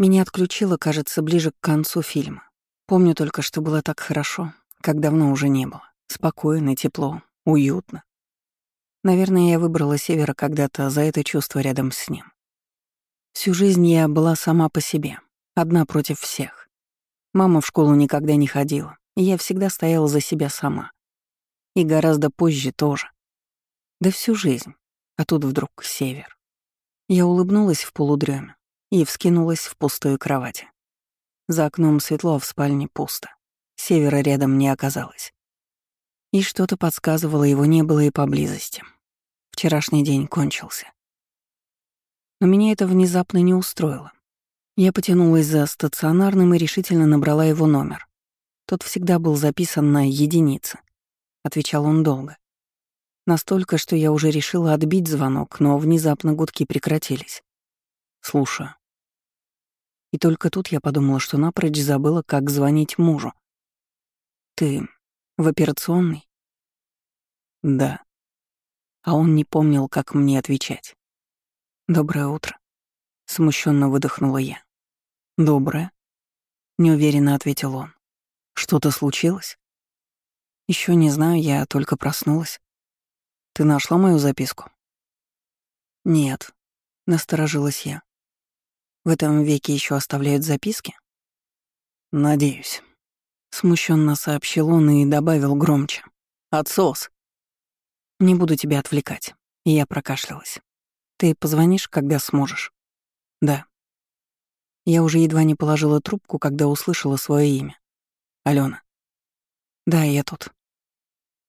Меня отключило, кажется, ближе к концу фильма. Помню только, что было так хорошо, как давно уже не было. Спокойно, тепло, уютно. Наверное, я выбрала Севера когда-то за это чувство рядом с ним. Всю жизнь я была сама по себе, одна против всех. Мама в школу никогда не ходила, и я всегда стояла за себя сама. И гораздо позже тоже. Да всю жизнь. А тут вдруг север. Я улыбнулась в полудреме и вскинулась в пустую кровать. За окном светло, в спальне пусто. Севера рядом не оказалось. И что-то подсказывало, его не было и поблизости. Вчерашний день кончился. Но меня это внезапно не устроило. Я потянулась за стационарным и решительно набрала его номер. Тот всегда был записан на единицы. Отвечал он долго. Настолько, что я уже решила отбить звонок, но внезапно гудки прекратились. Слушаю. И только тут я подумала, что напрочь забыла, как звонить мужу. «Ты в операционной?» «Да». А он не помнил, как мне отвечать. «Доброе утро», — смущенно выдохнула я. «Доброе», — неуверенно ответил он. «Что-то случилось?» Еще не знаю, я только проснулась. Ты нашла мою записку?» «Нет», — насторожилась я. В этом веке еще оставляют записки? Надеюсь. Смущенно сообщил он и добавил громче. Отсос. Не буду тебя отвлекать. Я прокашлялась. Ты позвонишь, когда сможешь? Да. Я уже едва не положила трубку, когда услышала свое имя. Алена. Да, я тут.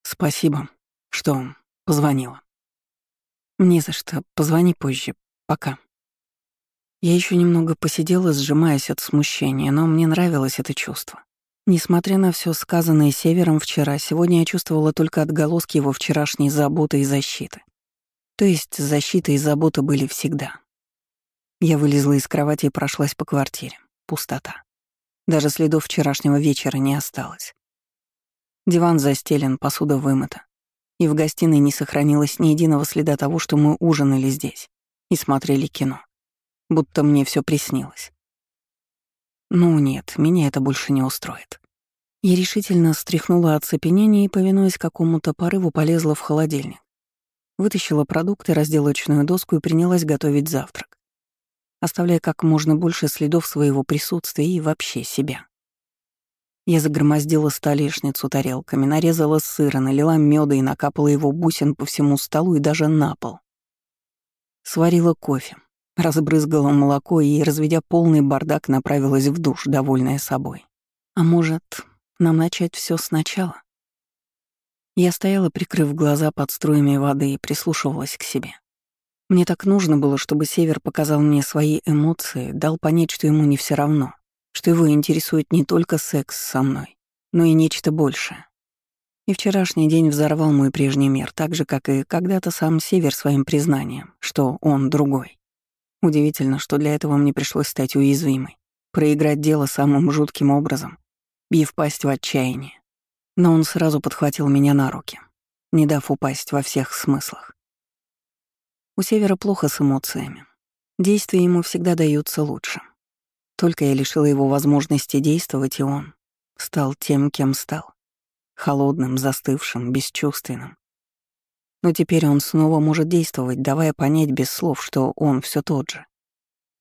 Спасибо, что позвонила. Не за что. Позвони позже. Пока. Я еще немного посидела, сжимаясь от смущения, но мне нравилось это чувство. Несмотря на все сказанное Севером вчера, сегодня я чувствовала только отголоски его вчерашней заботы и защиты. То есть защита и забота были всегда. Я вылезла из кровати и прошлась по квартире. Пустота. Даже следов вчерашнего вечера не осталось. Диван застелен, посуда вымыта. И в гостиной не сохранилось ни единого следа того, что мы ужинали здесь и смотрели кино будто мне все приснилось. Ну нет, меня это больше не устроит. Я решительно стряхнула оцепенение и, повинуясь какому-то порыву, полезла в холодильник. Вытащила продукты, разделочную доску и принялась готовить завтрак, оставляя как можно больше следов своего присутствия и вообще себя. Я загромоздила столешницу тарелками, нарезала сыра, налила меда и накапала его бусин по всему столу и даже на пол. Сварила кофе, Разбрызгала молоко и, разведя полный бардак, направилась в душ, довольная собой. А может, нам начать все сначала? Я стояла, прикрыв глаза под струями воды и прислушивалась к себе. Мне так нужно было, чтобы Север показал мне свои эмоции, дал понять, что ему не все равно, что его интересует не только секс со мной, но и нечто большее. И вчерашний день взорвал мой прежний мир, так же, как и когда-то сам Север своим признанием, что он другой. Удивительно, что для этого мне пришлось стать уязвимой, проиграть дело самым жутким образом и впасть в отчаяние. Но он сразу подхватил меня на руки, не дав упасть во всех смыслах. У Севера плохо с эмоциями. Действия ему всегда даются лучше. Только я лишила его возможности действовать, и он стал тем, кем стал. Холодным, застывшим, бесчувственным, но теперь он снова может действовать, давая понять без слов, что он все тот же.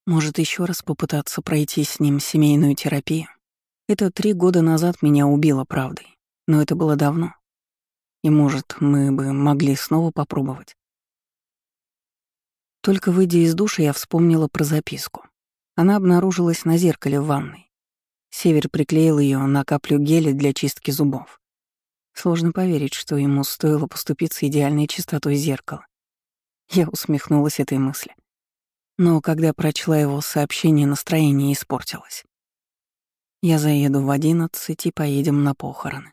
Может, еще раз попытаться пройти с ним семейную терапию? Это три года назад меня убило правдой, но это было давно. И, может, мы бы могли снова попробовать. Только выйдя из душа, я вспомнила про записку. Она обнаружилась на зеркале в ванной. Север приклеил ее на каплю геля для чистки зубов. Сложно поверить, что ему стоило поступиться идеальной чистотой зеркала. Я усмехнулась этой мысли. Но когда прочла его сообщение, настроение испортилось. Я заеду в одиннадцать и поедем на похороны.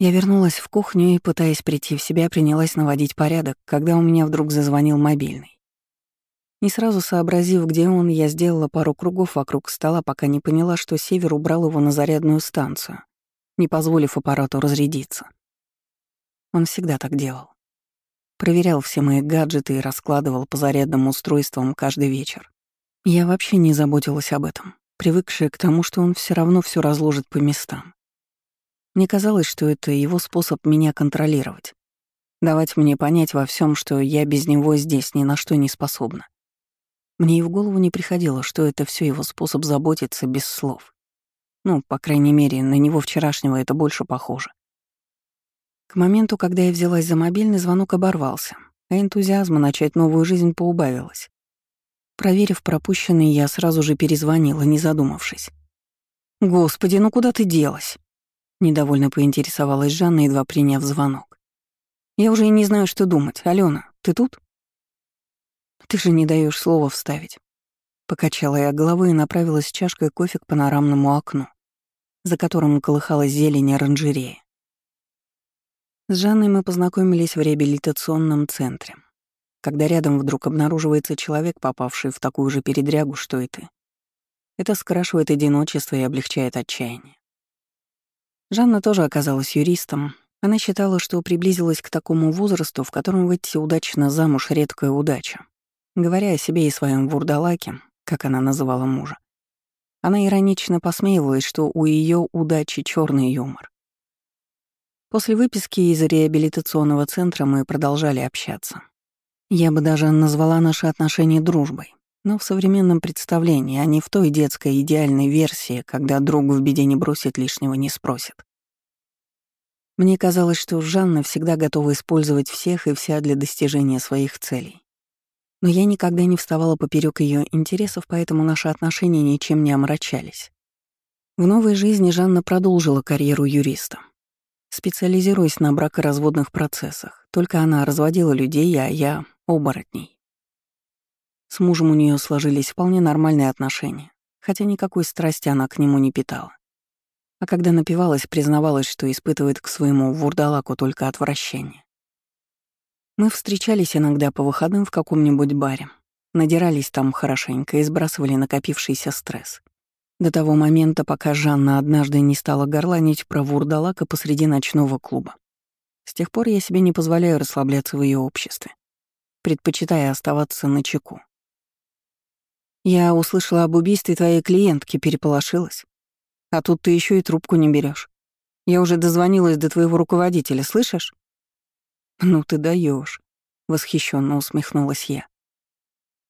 Я вернулась в кухню и, пытаясь прийти в себя, принялась наводить порядок, когда у меня вдруг зазвонил мобильный. Не сразу сообразив, где он, я сделала пару кругов вокруг стола, пока не поняла, что Север убрал его на зарядную станцию не позволив аппарату разрядиться. Он всегда так делал. Проверял все мои гаджеты и раскладывал по зарядным устройствам каждый вечер. Я вообще не заботилась об этом, привыкшая к тому, что он все равно все разложит по местам. Мне казалось, что это его способ меня контролировать, давать мне понять во всем, что я без него здесь ни на что не способна. Мне и в голову не приходило, что это все его способ заботиться без слов. Ну, по крайней мере, на него вчерашнего это больше похоже. К моменту, когда я взялась за мобильный, звонок оборвался, а энтузиазма начать новую жизнь поубавилось. Проверив пропущенный, я сразу же перезвонила, не задумавшись. «Господи, ну куда ты делась?» Недовольно поинтересовалась Жанна, едва приняв звонок. «Я уже и не знаю, что думать. Алена, ты тут?» «Ты же не даешь слова вставить». Покачала я головой и направилась с чашкой кофе к панорамному окну, за которым колыхалась зелень оранжерея. С Жанной мы познакомились в реабилитационном центре, когда рядом вдруг обнаруживается человек, попавший в такую же передрягу, что и ты. Это скрашивает одиночество и облегчает отчаяние. Жанна тоже оказалась юристом. Она считала, что приблизилась к такому возрасту, в котором выйти удачно замуж — редкая удача. Говоря о себе и своем вурдалаке, как она называла мужа, она иронично посмеивалась, что у ее удачи черный юмор. После выписки из реабилитационного центра мы продолжали общаться. Я бы даже назвала наши отношения дружбой, но в современном представлении, а не в той детской идеальной версии, когда друг в беде не бросит, лишнего не спросит. Мне казалось, что Жанна всегда готова использовать всех и вся для достижения своих целей. Но я никогда не вставала поперек ее интересов, поэтому наши отношения ничем не омрачались. В новой жизни Жанна продолжила карьеру юриста специализируясь на бракоразводных процессах. Только она разводила людей, а я — оборотней. С мужем у нее сложились вполне нормальные отношения, хотя никакой страсти она к нему не питала. А когда напивалась, признавалась, что испытывает к своему вурдалаку только отвращение. Мы встречались иногда по выходным в каком-нибудь баре, надирались там хорошенько и сбрасывали накопившийся стресс. До того момента, пока Жанна однажды не стала горланить про вурдалака посреди ночного клуба. С тех пор я себе не позволяю расслабляться в ее обществе, предпочитая оставаться на чеку. Я услышала об убийстве твоей клиентки, переполошилась. А тут ты еще и трубку не берешь. Я уже дозвонилась до твоего руководителя, слышишь? Ну ты даешь, восхищенно усмехнулась я.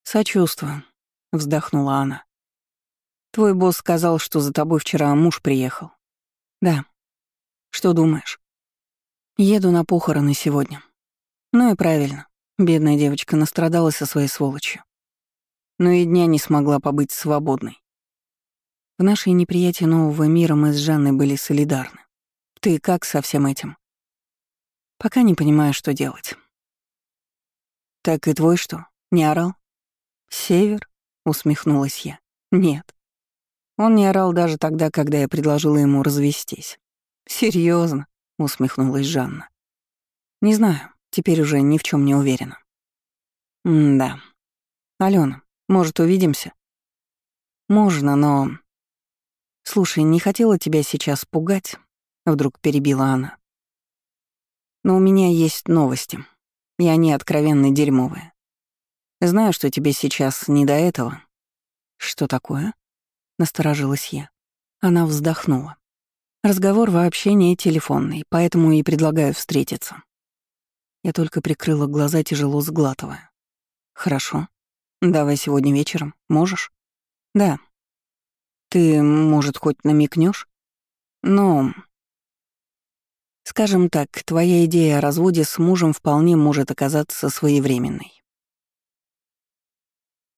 Сочувствую, вздохнула она. Твой босс сказал, что за тобой вчера муж приехал. Да. Что думаешь? Еду на похороны сегодня. Ну и правильно. Бедная девочка настрадалась со своей сволочью. Но и дня не смогла побыть свободной. В нашей неприятии нового мира мы с Жанной были солидарны. Ты как со всем этим? Пока не понимаю, что делать. Так и твой что, не орал? Север? Усмехнулась я. Нет. Он не орал даже тогда, когда я предложила ему развестись. Серьезно, усмехнулась Жанна. Не знаю, теперь уже ни в чем не уверена. М-да. Алена, может, увидимся? Можно, но... Слушай, не хотела тебя сейчас пугать, вдруг перебила она. Но у меня есть новости, и они откровенно дерьмовые. Знаю, что тебе сейчас не до этого. Что такое? Насторожилась я. Она вздохнула. Разговор вообще не телефонный, поэтому и предлагаю встретиться. Я только прикрыла глаза, тяжело сглатывая. Хорошо. Давай сегодня вечером. Можешь? Да. Ты, может, хоть намекнешь? Но... Скажем так, твоя идея о разводе с мужем вполне может оказаться своевременной.